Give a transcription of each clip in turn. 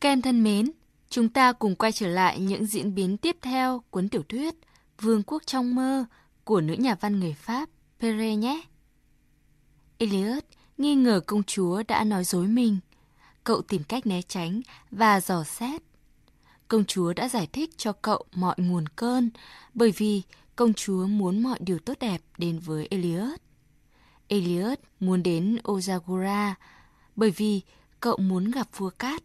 Ken thân mến, chúng ta cùng quay trở lại những diễn biến tiếp theo cuốn tiểu thuyết Vương quốc trong mơ của nữ nhà văn người Pháp Pere nhé. Eliot nghi ngờ công chúa đã nói dối mình. Cậu tìm cách né tránh và dò xét. Công chúa đã giải thích cho cậu mọi nguồn cơn bởi vì công chúa muốn mọi điều tốt đẹp đến với Eliot. Eliot muốn đến Ozagora bởi vì cậu muốn gặp vua cát.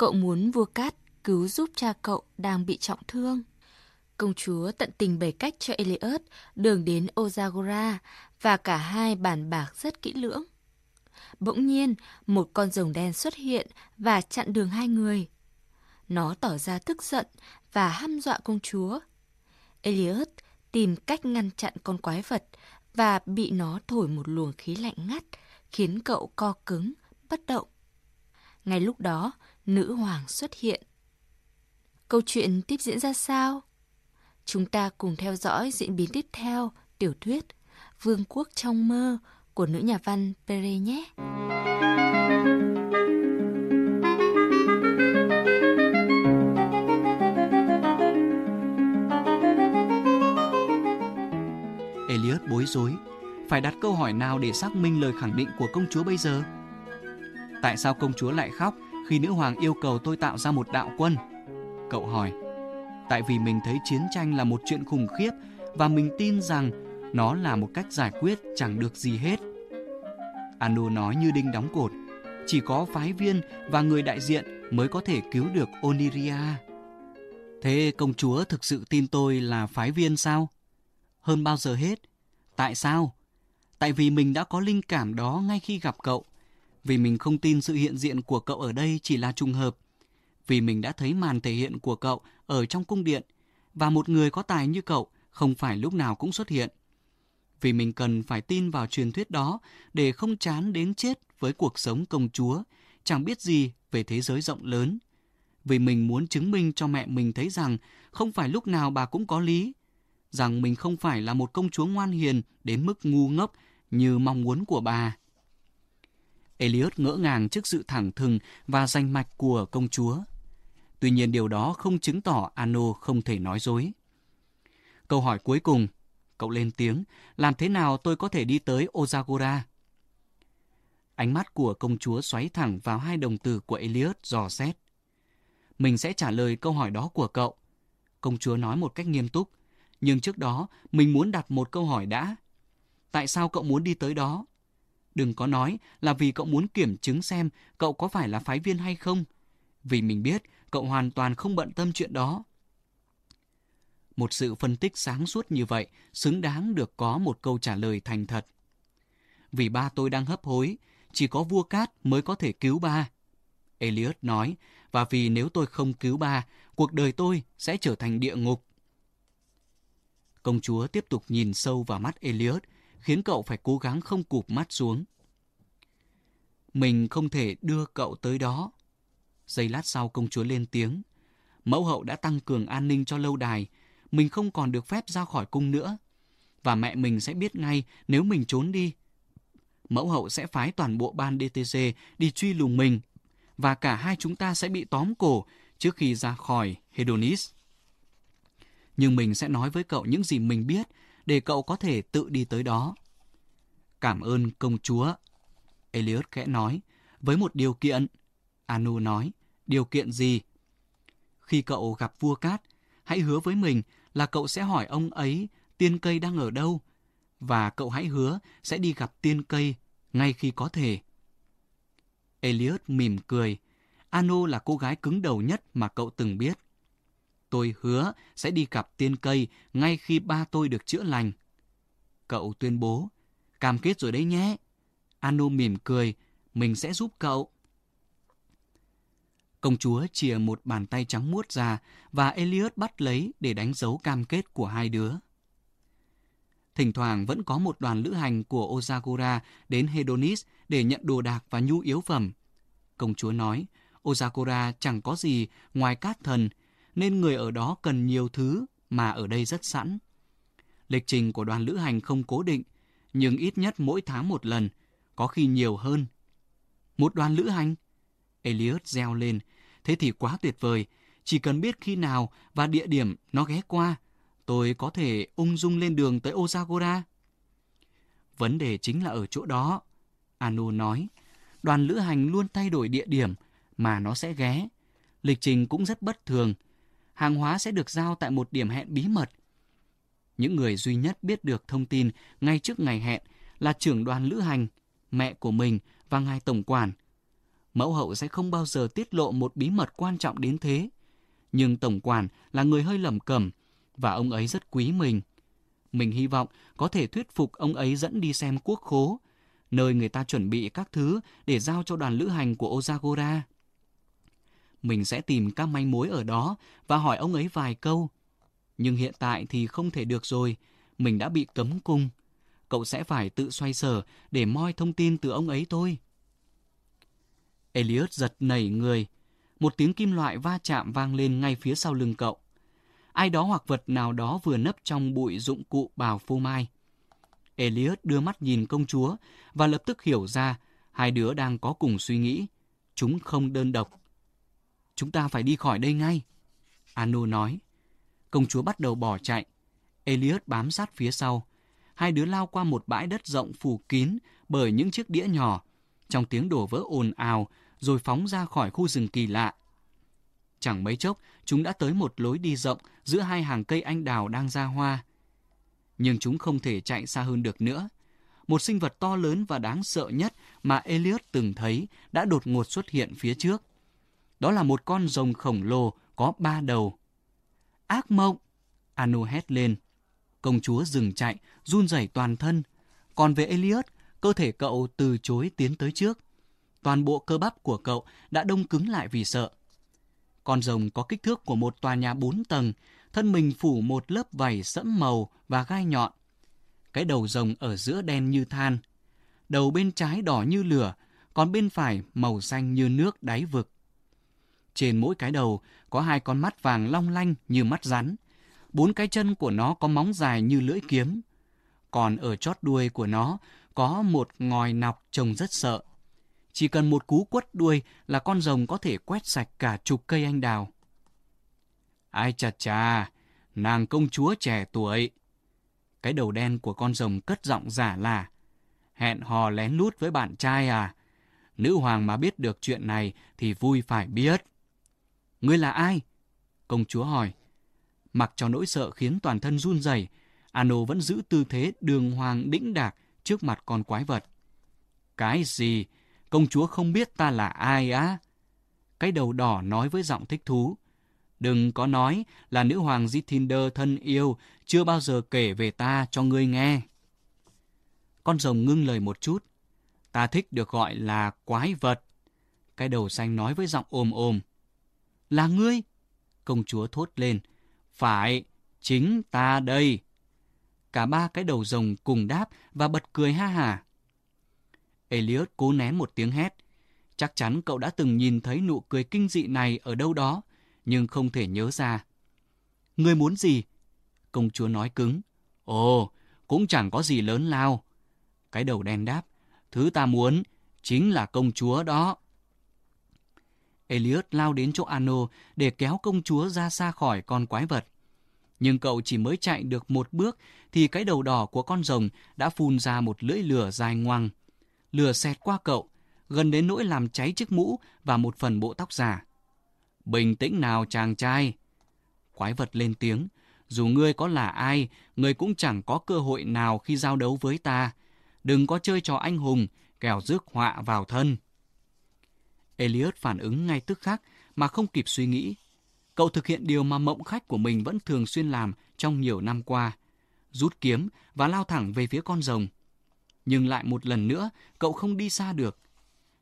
Cậu muốn vua cát cứu giúp cha cậu đang bị trọng thương. Công chúa tận tình bày cách cho Eliot đường đến Ozagora và cả hai bàn bạc rất kỹ lưỡng. Bỗng nhiên, một con rồng đen xuất hiện và chặn đường hai người. Nó tỏ ra tức giận và hăm dọa công chúa. Eliot tìm cách ngăn chặn con quái vật và bị nó thổi một luồng khí lạnh ngắt, khiến cậu co cứng, bất động. Ngay lúc đó, nữ hoàng xuất hiện. Câu chuyện tiếp diễn ra sao? Chúng ta cùng theo dõi diễn biến tiếp theo tiểu thuyết Vương quốc trong mơ của nữ nhà văn Pere nhé. Elliot bối rối, phải đặt câu hỏi nào để xác minh lời khẳng định của công chúa bây giờ? Tại sao công chúa lại khóc khi nữ hoàng yêu cầu tôi tạo ra một đạo quân? Cậu hỏi. Tại vì mình thấy chiến tranh là một chuyện khủng khiếp và mình tin rằng nó là một cách giải quyết chẳng được gì hết. Anu nói như đinh đóng cột. Chỉ có phái viên và người đại diện mới có thể cứu được Oniria. Thế công chúa thực sự tin tôi là phái viên sao? Hơn bao giờ hết. Tại sao? Tại vì mình đã có linh cảm đó ngay khi gặp cậu. Vì mình không tin sự hiện diện của cậu ở đây chỉ là trùng hợp. Vì mình đã thấy màn thể hiện của cậu ở trong cung điện. Và một người có tài như cậu không phải lúc nào cũng xuất hiện vì mình cần phải tin vào truyền thuyết đó để không chán đến chết với cuộc sống công chúa, chẳng biết gì về thế giới rộng lớn. Vì mình muốn chứng minh cho mẹ mình thấy rằng không phải lúc nào bà cũng có lý, rằng mình không phải là một công chúa ngoan hiền đến mức ngu ngốc như mong muốn của bà. Elliot ngỡ ngàng trước sự thẳng thừng và danh mạch của công chúa. Tuy nhiên điều đó không chứng tỏ Ano không thể nói dối. Câu hỏi cuối cùng Cậu lên tiếng, làm thế nào tôi có thể đi tới Ozagora? Ánh mắt của công chúa xoáy thẳng vào hai đồng tử của Elliot dò xét. Mình sẽ trả lời câu hỏi đó của cậu. Công chúa nói một cách nghiêm túc. Nhưng trước đó, mình muốn đặt một câu hỏi đã. Tại sao cậu muốn đi tới đó? Đừng có nói là vì cậu muốn kiểm chứng xem cậu có phải là phái viên hay không. Vì mình biết cậu hoàn toàn không bận tâm chuyện đó. Một sự phân tích sáng suốt như vậy xứng đáng được có một câu trả lời thành thật. Vì ba tôi đang hấp hối, chỉ có vua cát mới có thể cứu ba. Elliot nói, và vì nếu tôi không cứu ba, cuộc đời tôi sẽ trở thành địa ngục. Công chúa tiếp tục nhìn sâu vào mắt Elliot, khiến cậu phải cố gắng không cụp mắt xuống. Mình không thể đưa cậu tới đó. Giây lát sau công chúa lên tiếng. Mẫu hậu đã tăng cường an ninh cho lâu đài mình không còn được phép ra khỏi cung nữa. Và mẹ mình sẽ biết ngay nếu mình trốn đi. Mẫu hậu sẽ phái toàn bộ ban DTC đi truy lùng mình và cả hai chúng ta sẽ bị tóm cổ trước khi ra khỏi Hedonis. Nhưng mình sẽ nói với cậu những gì mình biết để cậu có thể tự đi tới đó. Cảm ơn công chúa. Elliot khẽ nói, với một điều kiện. Anu nói, điều kiện gì? Khi cậu gặp vua cát, hãy hứa với mình là cậu sẽ hỏi ông ấy tiên cây đang ở đâu và cậu hãy hứa sẽ đi gặp tiên cây ngay khi có thể. Elliot mỉm cười. Ano là cô gái cứng đầu nhất mà cậu từng biết. Tôi hứa sẽ đi gặp tiên cây ngay khi ba tôi được chữa lành. Cậu tuyên bố, cam kết rồi đấy nhé. Anu mỉm cười, mình sẽ giúp cậu. Công chúa chìa một bàn tay trắng muốt ra và Elliot bắt lấy để đánh dấu cam kết của hai đứa. Thỉnh thoảng vẫn có một đoàn lữ hành của Ozagora đến Hedonis để nhận đồ đạc và nhu yếu phẩm. Công chúa nói, Ozagora chẳng có gì ngoài cát thần, nên người ở đó cần nhiều thứ mà ở đây rất sẵn. Lịch trình của đoàn lữ hành không cố định, nhưng ít nhất mỗi tháng một lần, có khi nhiều hơn. Một đoàn lữ hành? Elliot reo lên, thế thì quá tuyệt vời. Chỉ cần biết khi nào và địa điểm nó ghé qua, tôi có thể ung dung lên đường tới Osagora. Vấn đề chính là ở chỗ đó. Anu nói, đoàn lữ hành luôn thay đổi địa điểm mà nó sẽ ghé. Lịch trình cũng rất bất thường. Hàng hóa sẽ được giao tại một điểm hẹn bí mật. Những người duy nhất biết được thông tin ngay trước ngày hẹn là trưởng đoàn lữ hành, mẹ của mình và ngài tổng quản. Mẫu hậu sẽ không bao giờ tiết lộ một bí mật quan trọng đến thế. Nhưng tổng quản là người hơi lầm cẩm và ông ấy rất quý mình. Mình hy vọng có thể thuyết phục ông ấy dẫn đi xem quốc khố, nơi người ta chuẩn bị các thứ để giao cho đoàn lữ hành của Ozagora. Mình sẽ tìm các manh mối ở đó và hỏi ông ấy vài câu. Nhưng hiện tại thì không thể được rồi, mình đã bị cấm cung. Cậu sẽ phải tự xoay sở để moi thông tin từ ông ấy thôi. Elliot giật nảy người. Một tiếng kim loại va chạm vang lên ngay phía sau lưng cậu. Ai đó hoặc vật nào đó vừa nấp trong bụi dụng cụ bào phô mai. Elliot đưa mắt nhìn công chúa và lập tức hiểu ra hai đứa đang có cùng suy nghĩ. Chúng không đơn độc. Chúng ta phải đi khỏi đây ngay. Anu nói. Công chúa bắt đầu bỏ chạy. Elliot bám sát phía sau. Hai đứa lao qua một bãi đất rộng phủ kín bởi những chiếc đĩa nhỏ, trong tiếng đổ vỡ ồn ào, rồi phóng ra khỏi khu rừng kỳ lạ. Chẳng mấy chốc, chúng đã tới một lối đi rộng giữa hai hàng cây anh đào đang ra hoa. Nhưng chúng không thể chạy xa hơn được nữa. Một sinh vật to lớn và đáng sợ nhất mà Elliot từng thấy đã đột ngột xuất hiện phía trước. Đó là một con rồng khổng lồ có ba đầu. Ác mộng! Anu hét lên. Công chúa dừng chạy, run rẩy toàn thân. Còn về Elliot, cơ thể cậu từ chối tiến tới trước. Toàn bộ cơ bắp của cậu đã đông cứng lại vì sợ. Con rồng có kích thước của một tòa nhà bốn tầng, thân mình phủ một lớp vảy sẫm màu và gai nhọn. Cái đầu rồng ở giữa đen như than. Đầu bên trái đỏ như lửa, còn bên phải màu xanh như nước đáy vực. Trên mỗi cái đầu có hai con mắt vàng long lanh như mắt rắn. Bốn cái chân của nó có móng dài như lưỡi kiếm. Còn ở chót đuôi của nó có một ngòi nọc trông rất sợ. Chỉ cần một cú quất đuôi là con rồng có thể quét sạch cả chục cây anh đào. Ai chà chà, nàng công chúa trẻ tuổi. Cái đầu đen của con rồng cất giọng giả là Hẹn hò lén lút với bạn trai à? Nữ hoàng mà biết được chuyện này thì vui phải biết. Ngươi là ai? Công chúa hỏi. Mặc cho nỗi sợ khiến toàn thân run rẩy, Ano vẫn giữ tư thế đường hoàng đĩnh đạc trước mặt con quái vật. Cái gì? Công chúa không biết ta là ai á? Cái đầu đỏ nói với giọng thích thú. Đừng có nói là nữ hoàng Zithinder thân yêu chưa bao giờ kể về ta cho ngươi nghe. Con rồng ngưng lời một chút. Ta thích được gọi là quái vật. Cái đầu xanh nói với giọng ôm ôm. Là ngươi? Công chúa thốt lên. Phải, chính ta đây. Cả ba cái đầu rồng cùng đáp và bật cười ha hả. Elliot cố nén một tiếng hét. Chắc chắn cậu đã từng nhìn thấy nụ cười kinh dị này ở đâu đó, nhưng không thể nhớ ra. Ngươi muốn gì? Công chúa nói cứng. Ồ, cũng chẳng có gì lớn lao. Cái đầu đen đáp. Thứ ta muốn chính là công chúa đó. Elliot lao đến chỗ Ano để kéo công chúa ra xa khỏi con quái vật. Nhưng cậu chỉ mới chạy được một bước thì cái đầu đỏ của con rồng đã phun ra một lưỡi lửa dài ngoằng. Lửa xẹt qua cậu, gần đến nỗi làm cháy chiếc mũ và một phần bộ tóc giả. Bình tĩnh nào chàng trai. Quái vật lên tiếng. Dù ngươi có là ai, ngươi cũng chẳng có cơ hội nào khi giao đấu với ta. Đừng có chơi trò anh hùng, kẻo rước họa vào thân. Elliot phản ứng ngay tức khắc mà không kịp suy nghĩ. Cậu thực hiện điều mà mộng khách của mình vẫn thường xuyên làm trong nhiều năm qua. Rút kiếm và lao thẳng về phía con rồng. Nhưng lại một lần nữa, cậu không đi xa được.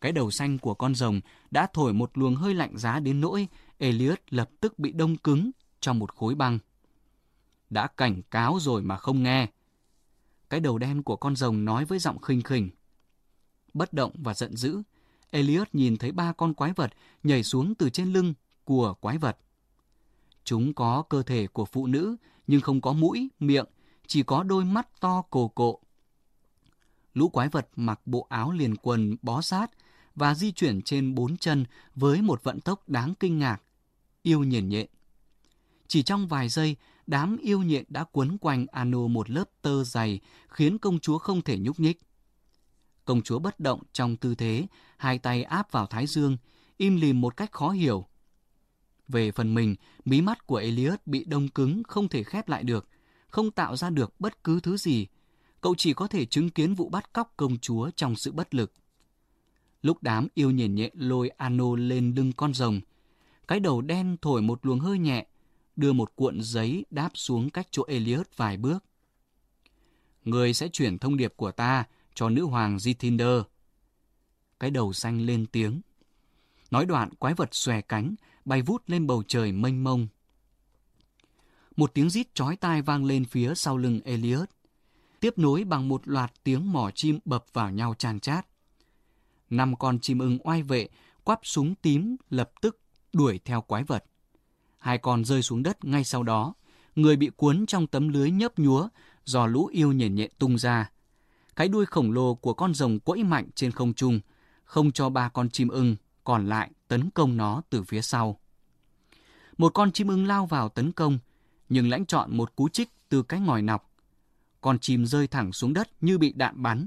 Cái đầu xanh của con rồng đã thổi một luồng hơi lạnh giá đến nỗi Elliot lập tức bị đông cứng trong một khối băng. Đã cảnh cáo rồi mà không nghe. Cái đầu đen của con rồng nói với giọng khinh khỉnh. Bất động và giận dữ, Elliot nhìn thấy ba con quái vật nhảy xuống từ trên lưng của quái vật. Chúng có cơ thể của phụ nữ nhưng không có mũi, miệng, chỉ có đôi mắt to cổ cộ. Lũ quái vật mặc bộ áo liền quần bó sát và di chuyển trên bốn chân với một vận tốc đáng kinh ngạc, yêu nhện nhện. Chỉ trong vài giây, đám yêu nhện đã quấn quanh Ano một lớp tơ dày khiến công chúa không thể nhúc nhích. Công chúa bất động trong tư thế, hai tay áp vào thái dương, im lìm một cách khó hiểu. Về phần mình, mí mắt của Elias bị đông cứng không thể khép lại được, không tạo ra được bất cứ thứ gì. Cậu chỉ có thể chứng kiến vụ bắt cóc công chúa trong sự bất lực. Lúc đám yêu nhện nhẹ lôi Ano lên lưng con rồng, cái đầu đen thổi một luồng hơi nhẹ, đưa một cuộn giấy đáp xuống cách chỗ Elias vài bước. Người sẽ chuyển thông điệp của ta cho nữ hoàng Zithinder. Cái đầu xanh lên tiếng. Nói đoạn quái vật xòe cánh, bay vút lên bầu trời mênh mông. Một tiếng rít chói tai vang lên phía sau lưng Elliot, tiếp nối bằng một loạt tiếng mỏ chim bập vào nhau tràn chát. Năm con chim ưng oai vệ quắp súng tím lập tức đuổi theo quái vật. Hai con rơi xuống đất ngay sau đó, người bị cuốn trong tấm lưới nhấp nhúa do lũ yêu nhện nhện tung ra. Cái đuôi khổng lồ của con rồng quẫy mạnh trên không trung, không cho ba con chim ưng còn lại tấn công nó từ phía sau. Một con chim ưng lao vào tấn công, nhưng lãnh chọn một cú chích từ cái ngòi nọc. Con chim rơi thẳng xuống đất như bị đạn bắn.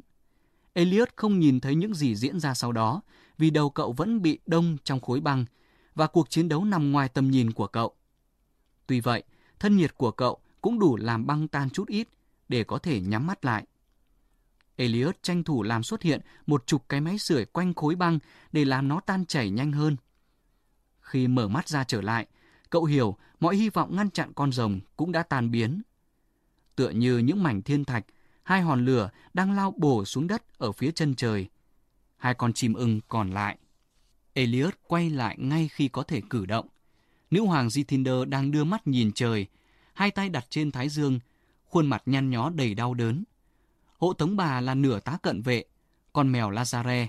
Elliot không nhìn thấy những gì diễn ra sau đó, vì đầu cậu vẫn bị đông trong khối băng và cuộc chiến đấu nằm ngoài tầm nhìn của cậu. Tuy vậy, thân nhiệt của cậu cũng đủ làm băng tan chút ít để có thể nhắm mắt lại. Elliot tranh thủ làm xuất hiện một chục cái máy sưởi quanh khối băng để làm nó tan chảy nhanh hơn. Khi mở mắt ra trở lại, cậu hiểu mọi hy vọng ngăn chặn con rồng cũng đã tan biến. Tựa như những mảnh thiên thạch, hai hòn lửa đang lao bổ xuống đất ở phía chân trời. Hai con chim ưng còn lại. Elliot quay lại ngay khi có thể cử động. Nữ hoàng Zithinder đang đưa mắt nhìn trời, hai tay đặt trên thái dương, khuôn mặt nhăn nhó đầy đau đớn. Hộ tống bà là nửa tá cận vệ, con mèo Lazare,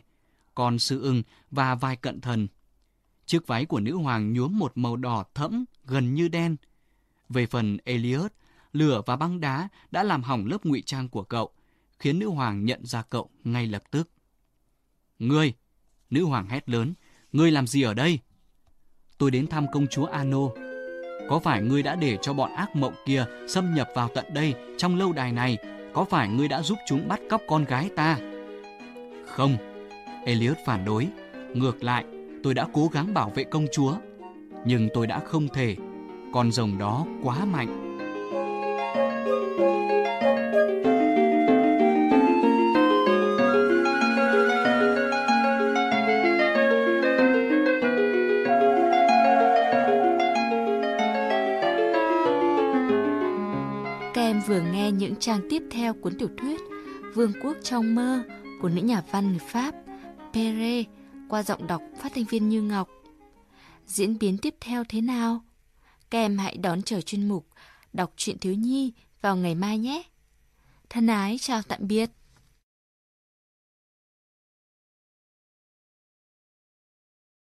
con sư ưng và vài cận thần. Chiếc váy của nữ hoàng nhuốm một màu đỏ thẫm gần như đen. Về phần Elliot, lửa và băng đá đã làm hỏng lớp ngụy trang của cậu, khiến nữ hoàng nhận ra cậu ngay lập tức. Ngươi! Nữ hoàng hét lớn. Ngươi làm gì ở đây? Tôi đến thăm công chúa Ano. Có phải ngươi đã để cho bọn ác mộng kia xâm nhập vào tận đây trong lâu đài này? Có phải ngươi đã giúp chúng bắt cóc con gái ta? Không, Elliot phản đối. Ngược lại, tôi đã cố gắng bảo vệ công chúa. Nhưng tôi đã không thể. Con rồng đó quá mạnh. Vừa nghe những trang tiếp theo cuốn tiểu thuyết Vương quốc trong mơ của nữ nhà văn người Pháp Pere qua giọng đọc phát thanh viên Như Ngọc. Diễn biến tiếp theo thế nào? Các em hãy đón chờ chuyên mục Đọc truyện thiếu nhi vào ngày mai nhé. Thân ái, chào tạm biệt.